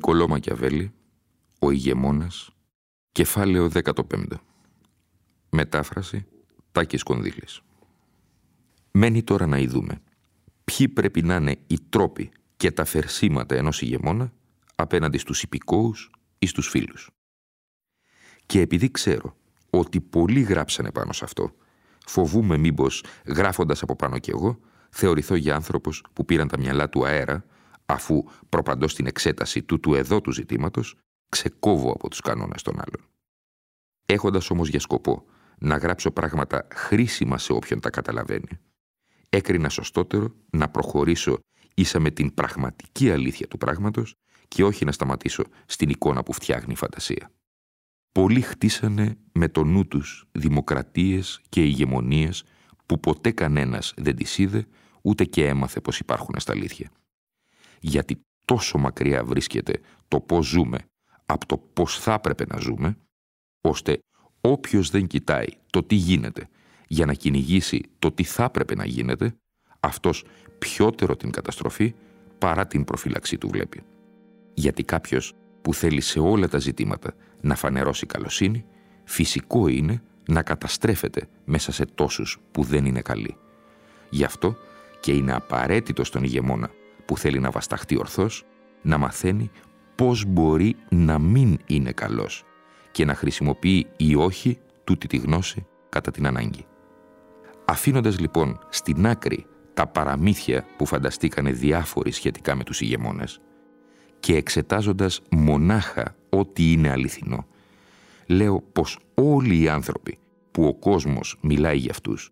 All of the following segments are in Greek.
Νικολό Μακιαβέλη, ο ηγεμόνας, κεφάλαιο 15. Μετάφραση Τάκης Κονδύλης. Μένει τώρα να ειδούμε ποιοι πρέπει να είναι οι τρόποι και τα φερσίματα ενός ηγεμόνα απέναντι στους υπηκόους ή στους φίλους. Και επειδή ξέρω ότι πολλοί γράψανε πάνω σε αυτό, φοβούμαι μήπως γράφοντας από πάνω κι εγώ, θεωρηθώ για άνθρωπος που πήραν τα μυαλά του αέρα αφού προπαντώ στην εξέταση του του εδώ του ζητήματος, ξεκόβω από τους κανόνες των άλλων. Έχοντας όμως για σκοπό να γράψω πράγματα χρήσιμα σε όποιον τα καταλαβαίνει, έκρινα σωστότερο να προχωρήσω ίσα με την πραγματική αλήθεια του πράγματος και όχι να σταματήσω στην εικόνα που φτιάχνει η φαντασία. Πολλοί χτίσανε με το νου τους δημοκρατίες και ηγεμονίες που ποτέ κανένας δεν τις είδε ούτε και έμαθε πως υπάρχουν στα αλήθεια γιατί τόσο μακριά βρίσκεται το πώς ζούμε από το πώς θα έπρεπε να ζούμε, ώστε όποιος δεν κοιτάει το τι γίνεται για να κυνηγήσει το τι θα έπρεπε να γίνεται, αυτός πιότερο την καταστροφή παρά την προφύλαξή του βλέπει. Γιατί κάποιος που θέλει σε όλα τα ζητήματα να φανερώσει καλοσύνη, φυσικό είναι να καταστρέφεται μέσα σε τόσους που δεν είναι καλοί. Γι' αυτό και είναι απαραίτητο στον ηγεμόνα που θέλει να βασταχτεί ορθώς, να μαθαίνει πώς μπορεί να μην είναι καλός και να χρησιμοποιεί ή όχι τούτη τη γνώση κατά την ανάγκη. Αφήνοντας λοιπόν στην άκρη τα παραμύθια που φανταστήκανε διάφοροι σχετικά με τους ηγεμόνες και εξετάζοντας μονάχα ό,τι είναι αληθινό, λέω πως όλοι οι άνθρωποι που ο κόσμος μιλάει για αυτούς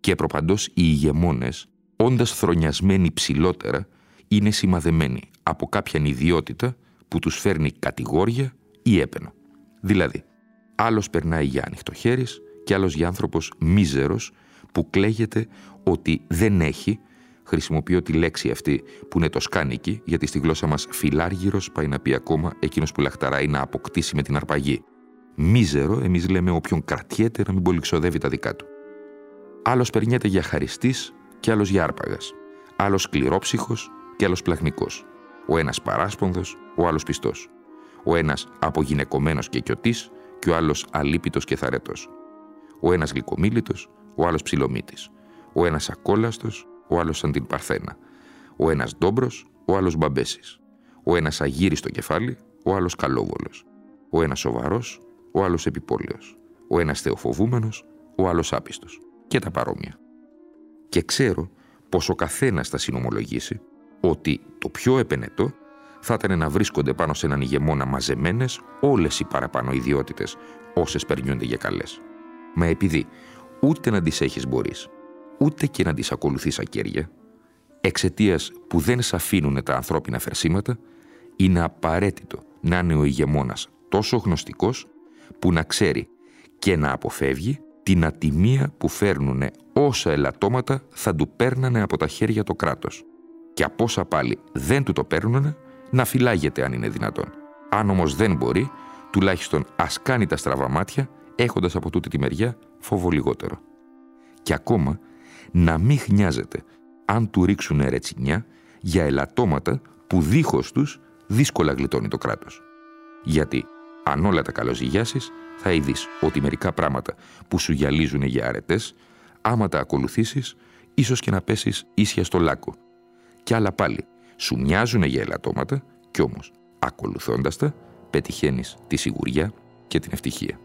και προπαντός οι ηγεμόνες, όντας θρονιασμένοι ψηλότερα, είναι σημαδεμένοι από κάποια ιδιότητα που τους φέρνει κατηγόρια ή έπαινο. Δηλαδή, άλλος περνάει για ανοιχτοχέρης και άλλος για άνθρωπος μίζερος που κλαίγεται ότι δεν έχει χρησιμοποιώ τη λέξη αυτή που είναι το σκάνικι, γιατί στη γλώσσα μας φιλάργυρος πάει να πει ακόμα εκείνος που λαχταράει να αποκτήσει με την αρπαγή. Μίζερο, εμείς λέμε όποιον κρατιέται να μην πολυξοδεύει τα δικά του. Άλλος περνιέται για χαριστής και άλλος για άρπαγας. Άλλος σκληρόψυχος και άλλος πλαχνικός. Ο ένας παράσπονδος, ο άλλος πιστός. Ο ένας απογυναικωμένος και κιωτής και ο άλλος αλίπητος και θαρέτος. Ο ένας γλυκομίλητος, ο άλλος ψιλομύτης. Ο ένας ακόλαστος, ο άλλος σαν την Παρθένα. Ο ένας ντόμπρος, ο άλλος μπαμπέσης. Ο ένας αγύρι στο κεφάλι, ο άλλος καλόβολος. Ο ένας σοβαρός, ο άλλος επιπόλαιος. Ο ένας θεοφοβούμενος, ο άλλος άπιστος. Και τα παρόμοια. Και ξέρω πως ο καθένας θα συνομολογήσει ότι το πιο επενετό θα ήταν να βρίσκονται πάνω σε έναν ηγεμόνα μαζεμένες όλες οι παραπάνω ιδιότητες, όσες περνιούνται για καλές. Μα επειδή ούτε να τις έχεις μπορείς, ούτε και να τις ακολουθείς ακέρια, εξαιτίας που δεν σε αφήνουν τα ανθρώπινα φερσίματα, είναι απαραίτητο να είναι ο ηγεμόνας τόσο γνωστικός που να ξέρει και να αποφεύγει την ατιμία που φέρνουν όσα ελαττώματα θα του παίρνανε από τα χέρια το κράτος και από όσα πάλι δεν του το παίρνουν, να φυλάγεται αν είναι δυνατόν. Αν όμως δεν μπορεί, τουλάχιστον ας κάνει τα στραβά μάτια, έχοντας από τούτη τη μεριά φόβο λιγότερο. Και ακόμα, να μην χνιάζεται αν του ρίξουν ρετσινιά για ελαττώματα που δίχως τους δύσκολα γλιτώνει το κράτος. Γιατί αν όλα τα καλοζυγιάσεις, θα είδεις ότι μερικά πράγματα που σου γυαλίζουν για αρετές, άμα τα ακολουθήσεις, ίσως και να πέσεις ίσια στο λάκκο κι άλλα πάλι σου μοιάζουν για ελαττώματα κι όμως ακολουθώντας τα πετυχαίνεις τη σιγουριά και την ευτυχία.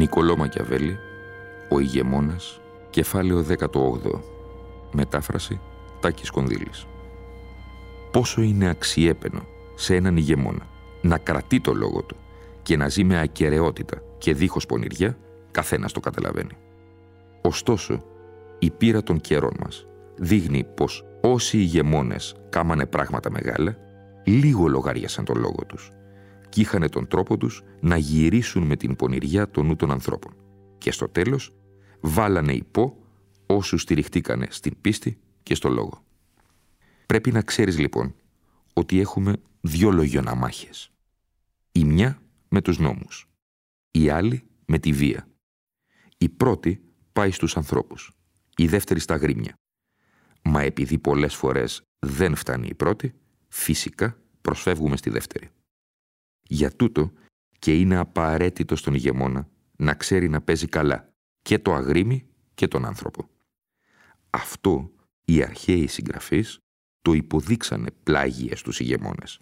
Νικολό Μακιαβέλη, ο ηγεμόνας, κεφάλαιο 18. Μετάφραση Τάκης Κονδύλης. Πόσο είναι αξιέπαινο σε έναν ηγεμόνα να κρατεί το λόγο του και να ζει με ακαιρεότητα και δίχως πονηριά, καθένας το καταλαβαίνει. Ωστόσο, η πείρα των καιρών μας δείχνει πως όσοι ηγεμόνες κάμανε πράγματα μεγάλα, λίγο λογάριασαν τον λόγο τους και είχαν τον τρόπο τους να γυρίσουν με την πονηριά των νου των ανθρώπων. Και στο τέλος βάλανε υπό όσους στηριχτήκανε στην πίστη και στο λόγο. Πρέπει να ξέρεις λοιπόν ότι έχουμε δυο λογιοναμάχες. Η μια με τους νόμους, η άλλη με τη βία. Η πρώτη πάει στους ανθρώπους, η δεύτερη στα γρήμια. Μα επειδή πολλές φορές δεν φτάνει η πρώτη, φυσικά προσφεύγουμε στη δεύτερη. Για τούτο και είναι απαραίτητο στον ηγεμόνα να ξέρει να παίζει καλά και το αγρίμι και τον άνθρωπο. Αυτό οι αρχαίοι συγγραφείς το υποδείξανε πλάγια στους ηγεμόνες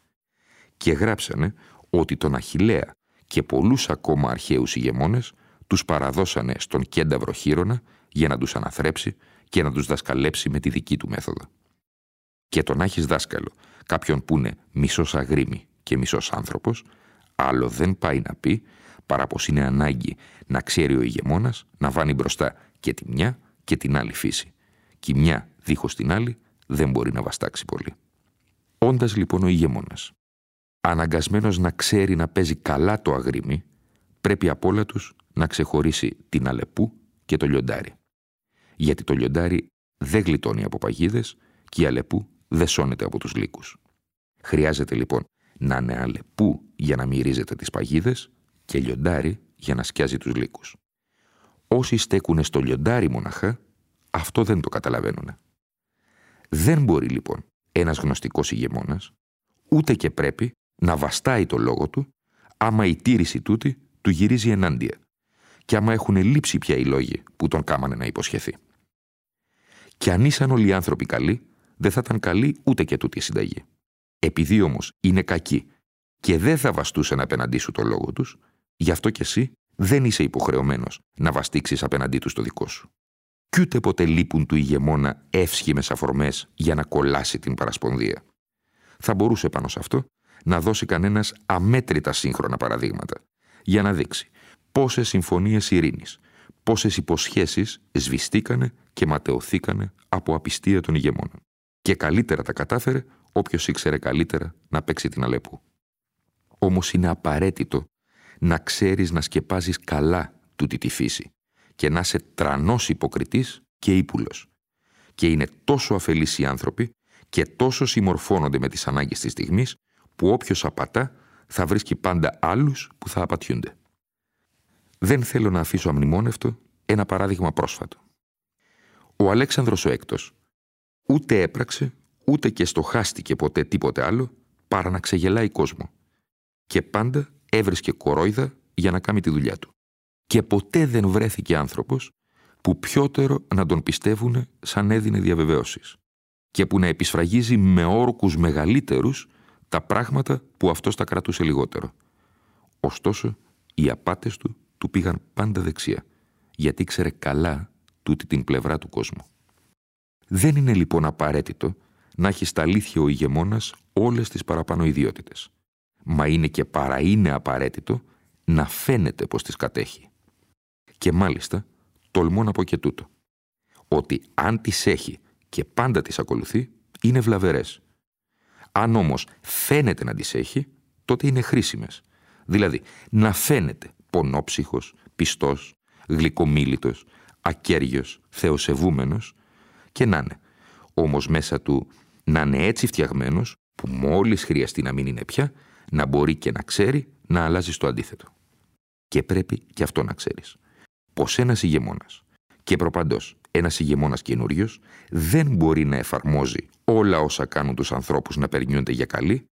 και γράψανε ότι τον Αχιλέα και πολλούς ακόμα αρχαίους ηγεμόνες τους παραδώσανε στον κένταυρο χείρονα για να τους αναθρέψει και να τους δασκαλέψει με τη δική του μέθοδο. Και τον άχεις δάσκαλο, κάποιον που είναι μισός αγρίμι και μισός άνθρωπος, άλλο δεν πάει να πει παρά πως είναι ανάγκη να ξέρει ο ηγεμόνας να βάνει μπροστά και τη μια και την άλλη φύση. Και η μια δίχως την άλλη δεν μπορεί να βαστάξει πολύ. Όντας λοιπόν ο ηγεμόνας, αναγκασμένος να ξέρει να παίζει καλά το αγρίμι, πρέπει από όλα τους να ξεχωρίσει την αλεπού και το λιοντάρι. Γιατί το λιοντάρι δεν γλιτώνει από παγίδες και η αλεπού δεν σώνεται από τους λύκους. Χρειάζεται λοιπόν να είναι αλεπού για να μυρίζεται τις παγίδες και λιοντάρι για να σκιάζει τους λύκους. Όσοι στέκουνε στο λιοντάρι μοναχά, αυτό δεν το καταλαβαίνουν. Δεν μπορεί λοιπόν ένας γνωστικός ηγεμόνας, ούτε και πρέπει να βαστάει το λόγο του, άμα η τήρηση τούτη του γυρίζει ενάντια και άμα έχουν λείψει πια οι λόγοι που τον κάμανε να υποσχεθεί. Και αν ήσαν όλοι οι άνθρωποι καλοί, δεν θα ήταν καλή ούτε και τούτη η συνταγή. Επειδή όμως είναι κακοί και δεν θα βαστούσαν απέναντί σου το λόγο τους, γι' αυτό κι εσύ δεν είσαι υποχρεωμένος να βαστίξει απέναντί τους το δικό σου. Κι ούτε ποτέ λείπουν του ηγεμόνα εύσχημες αφορμές για να κολλάσει την παρασπονδία. Θα μπορούσε πάνω σε αυτό να δώσει κανένας αμέτρητα σύγχρονα παραδείγματα για να δείξει πόσες συμφωνίες ειρήνης, πόσες υποσχέσεις σβηστήκανε και ματαιωθήκανε από απιστία των ηγεμόνων. Και καλύτερα τα κατάφερε όποιος ήξερε καλύτερα να παίξει την Αλέπου. Όμως είναι απαραίτητο να ξέρεις να σκεπάζεις καλά τούτη τη φύση και να είσαι τρανός υποκριτής και ύπουλος. Και είναι τόσο αφελείς οι άνθρωποι και τόσο συμμορφώνονται με τις ανάγκες της στιγμής που όποιος απατά θα βρίσκει πάντα άλλους που θα απατιούνται. Δεν θέλω να αφήσω αμνημόνευτο ένα παράδειγμα πρόσφατο. Ο Αλέξανδρος ο Έκτος ούτε έπραξε ούτε και στοχάστηκε ποτέ τίποτε άλλο παρά να ξεγελάει κόσμο και πάντα έβρισκε κορόιδα για να κάνει τη δουλειά του. Και ποτέ δεν βρέθηκε άνθρωπος που πιότερο να τον πιστεύουν σαν έδινε διαβεβαίωσεις και που να επισφραγίζει με όρκους μεγαλύτερους τα πράγματα που αυτός τα κρατούσε λιγότερο. Ωστόσο, οι απάτες του του πήγαν πάντα δεξιά, γιατί ξέρε καλά τούτη την πλευρά του κόσμου. Δεν είναι λοιπόν απαραίτητο να έχει στα αλήθεια ο ηγεμόνας όλες τις παραπάνω ιδιότητες. Μα είναι και παρά είναι απαραίτητο να φαίνεται πως τις κατέχει. Και μάλιστα, τολμώ να πω και τούτο. Ότι αν τις έχει και πάντα τις ακολουθεί, είναι βλαβερές. Αν όμως φαίνεται να τις έχει, τότε είναι χρήσιμες. Δηλαδή, να φαίνεται πονόψυχος, πιστός, γλυκομίλητος, ακέργιος, θεοσεβούμενος και να είναι. Όμως μέσα του να είναι έτσι φτιαγμένος που μόλις χρειαστεί να μην είναι πια, να μπορεί και να ξέρει να αλλάζει στο αντίθετο. Και πρέπει και αυτό να ξέρεις. Πως ένας ηγεμόνας και προπαντός ένας ηγεμόνας καινούριος δεν μπορεί να εφαρμόζει όλα όσα κάνουν τους ανθρώπους να περνιούνται για καλή,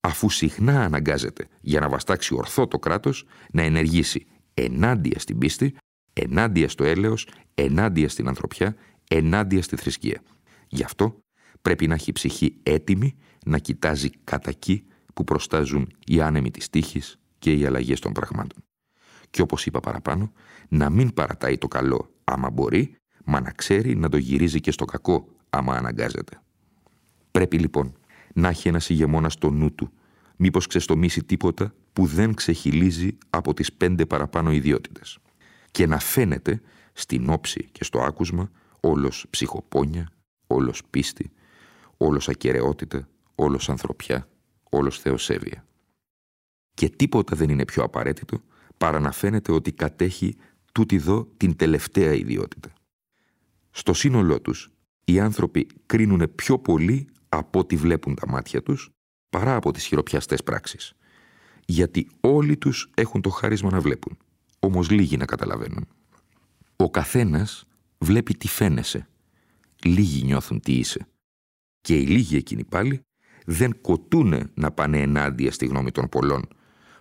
αφού συχνά αναγκάζεται για να βαστάξει ορθό το κράτος να ενεργήσει ενάντια στην πίστη, ενάντια στο έλεος, ενάντια στην ανθρωπιά, ενάντια στη θρησκεία. Γι' αυτό πρέπει να έχει ψυχή έτοιμη να κοιτάζει κατά εκεί που προστάζουν οι άνεμοι της τύχης και οι αλλαγές των πραγμάτων. Και όπως είπα παραπάνω, να μην παρατάει το καλό άμα μπορεί, μα να ξέρει να το γυρίζει και στο κακό άμα αναγκάζεται. Πρέπει λοιπόν να έχει ένας ηγεμόνα στο νου του, μήπως ξεστομίσει τίποτα που δεν ξεχυλίζει από τις πέντε παραπάνω ιδιότητες. Και να φαίνεται στην όψη και στο άκουσμα όλος ψυχοπόνια, όλος πίστη, όλος ακαιρεότητα, όλος ανθρωπιά, όλος θεοσέβεια. Και τίποτα δεν είναι πιο απαραίτητο παρά να φαίνεται ότι κατέχει τούτη δω την τελευταία ιδιότητα. Στο σύνολό τους, οι άνθρωποι κρίνουν πιο πολύ από ό,τι βλέπουν τα μάτια τους, παρά από τις χειροπιαστές πράξεις. Γιατί όλοι τους έχουν το χάρισμα να βλέπουν, όμως λίγοι να καταλαβαίνουν. Ο καθένας βλέπει τι φαίνεσαι. Λίγοι νιώθουν τι είσαι. Και οι λίγοι εκείνοι πάλι δεν κοτούνε να πάνε ενάντια στη γνώμη των πολλών,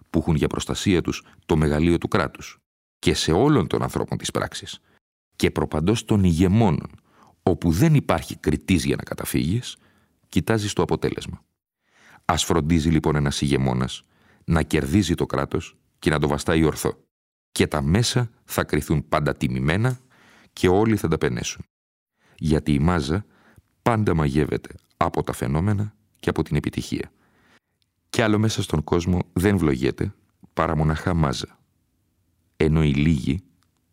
που έχουν για προστασία τους το μεγαλείο του κράτους και σε όλων των ανθρώπων της πράξης και προπαντός των ηγεμόνων, όπου δεν υπάρχει κριτής για να καταφύγεις, κοιτάζει το αποτέλεσμα. Ας φροντίζει λοιπόν ένας ηγεμόνας να κερδίζει το κράτος και να το βαστάει ορθό. Και τα μέσα θα κριθούν πάντα τιμημένα και όλοι θα τα πενέσουν. Γιατί η μάζα πάντα μαγεύεται από τα φαινόμενα και από την επιτυχία. Κι άλλο μέσα στον κόσμο δεν βλογέται παρά μοναχά μάζα. Ενώ οι λίγοι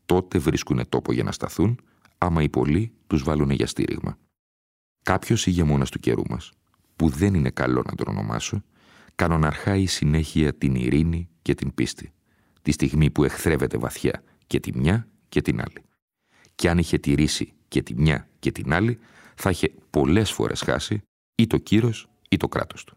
τότε βρίσκουν τόπο για να σταθούν, άμα οι πολλοί τους βάλουν για στήριγμα. Κάποιος ηγεμόνας του καιρού μας, που δεν είναι καλό να τον ονομάσω, κανοναρχάει συνέχεια την ειρήνη και την πίστη, τη στιγμή που εχθρεύεται βαθιά και τη μια και την άλλη. Και αν είχε τηρήσει και τη μια και την άλλη, θα είχε πολλές φορές χάσει ή το κύρος ή το κράτος του.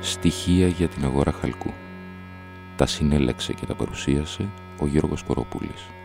Στοιχεία για την αγορά χαλκού. Τα συνέλεξε και τα παρουσίασε ο Γιώργος Κοροπούλης.